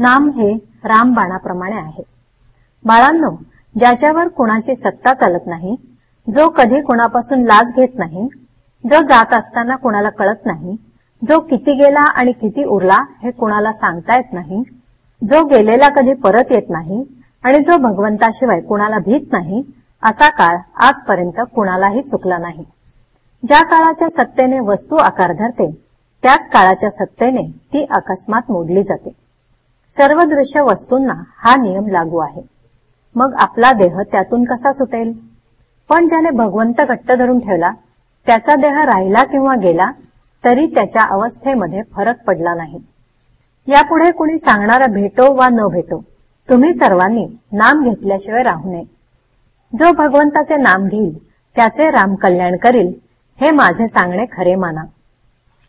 नाम हे रामबाणाप्रमाणे आहे. बाळांनो ज्याच्यावर कुणाची सत्ता चालत नाही जो कधी कुणापासून लाज घेत नाही जो जात असताना कुणाला कळत नाही जो किती गेला आणि किती उरला हे कुणाला सांगता येत नाही जो गेलेला कधी परत येत नाही आणि जो भगवंताशिवाय कुणाला भीत नाही असा काळ आजपर्यंत कुणालाही चुकला नाही. ज्या काळाच्या सत्तेने वस्तू आकार धरते त्याच काळाच्या सत्तेने ती अकस्मात मोडली जाते. सर्व दृश्य वस्तूंना हा नियम लागू आहे. मग आपला देह त्यातून कसा सुटेल? पण ज्याने भगवंत घट्ट धरून ठेवला त्याचा देह राहिला किंवा गेला तरी त्याच्या अवस्थेमध्ये फरक पडला नाही. यापुढे कुणी सांगणारा भेटो वा न भेटो तुम्ही सर्वांनी नाम घेतल्याशिवाय राहू नये. जो भगवंताचे नाम घेईल त्याचे राम कल्याण करील हे माझे सांगणे खरे माना.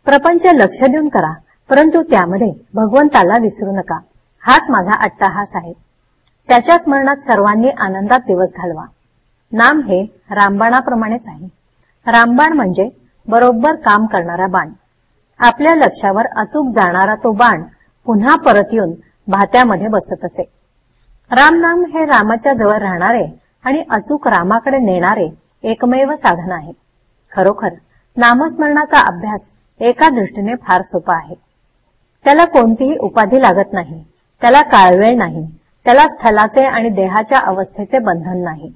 प्रपंच लक्ष देऊन करा परंतु त्यामध्ये भगवंताला विसरू नका. हाच माझा अट्टाहास आहे त्याच्या स्मरणात सर्वांनी आनंदात दिवस घालवा. नाम हे रामबाणाप्रमाणेच आहे. रामबाण म्हणजे बरोबर काम करणारा बाण. आपल्या लक्षावर अचूक जाणारा तो बाण पुन्हा परत येऊन भात्यामध्ये बसत असे. रामनाम हे रामाच्या जवळ राहणारे आणि अचूक रामाकडे नेणारे एकमेव साधन आहे. खरोखर नामस्मरणाचा अभ्यास एका दृष्टीने फार सोपा आहे. त्याला कोणतीही उपाधी लागत नाही. त्याला काळवेळ नाही. त्याला स्थलाचे आणि देहाच्या अवस्थेचे बंधन नाही.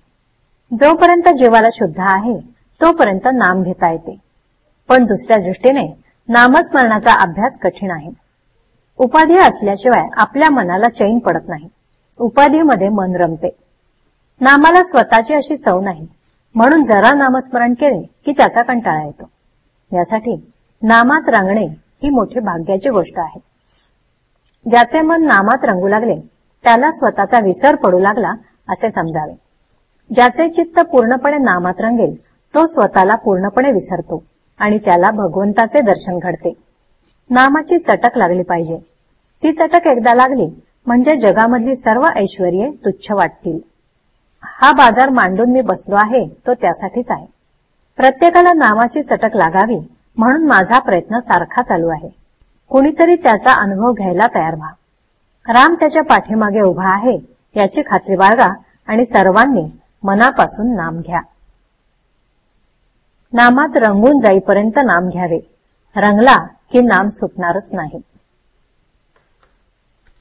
जोपर्यंत जीवाला शुद्ध आहे तोपर्यंत नाम घेता येते. पण दुसऱ्या दृष्टीने नामस्मरणाचा अभ्यास कठीण आहे. उपाधी असल्याशिवाय आपल्या मनाला चैन पडत नाही. उपाधीमध्ये मन रमते. नामाला स्वतःची अशी चव नाही. म्हणून जरा नामस्मरण केले की त्याचा कंटाळा येतो. यासाठी नामात रांगणे ही मोठी भाग्याची गोष्ट आहे. ज्याचे मन नामात रंगू लागले त्याला स्वतःचा विसर पडू लागला असे समजावे. ज्याचे चित्त पूर्णपणे नामात रंगेल तो स्वतःला पूर्णपणे विसरतो आणि त्याला भगवंताचे दर्शन घडते. नामाची चटक लागली पाहिजे. ती चटक एकदा लागली म्हणजे जगामधली सर्व ऐश्वर्ये तुच्छ वाटतील. हा बाजार मांडून मी बसलो आहे तो त्यासाठीच आहे. प्रत्येकाला नामाची चटक लागावी म्हणून माझा प्रयत्न सारखा चालू आहे. कुणीतरी त्याचा अनुभव घ्यायला तयार व्हा. राम त्याच्या पाठीमागे उभा आहे याची खात्री बाळगा आणि सर्वांनी मनापासून नाम घ्या. नामात रंगून जाईपर्यंत नाम घ्यावे. रंगला की नाम सुटणारच नाही.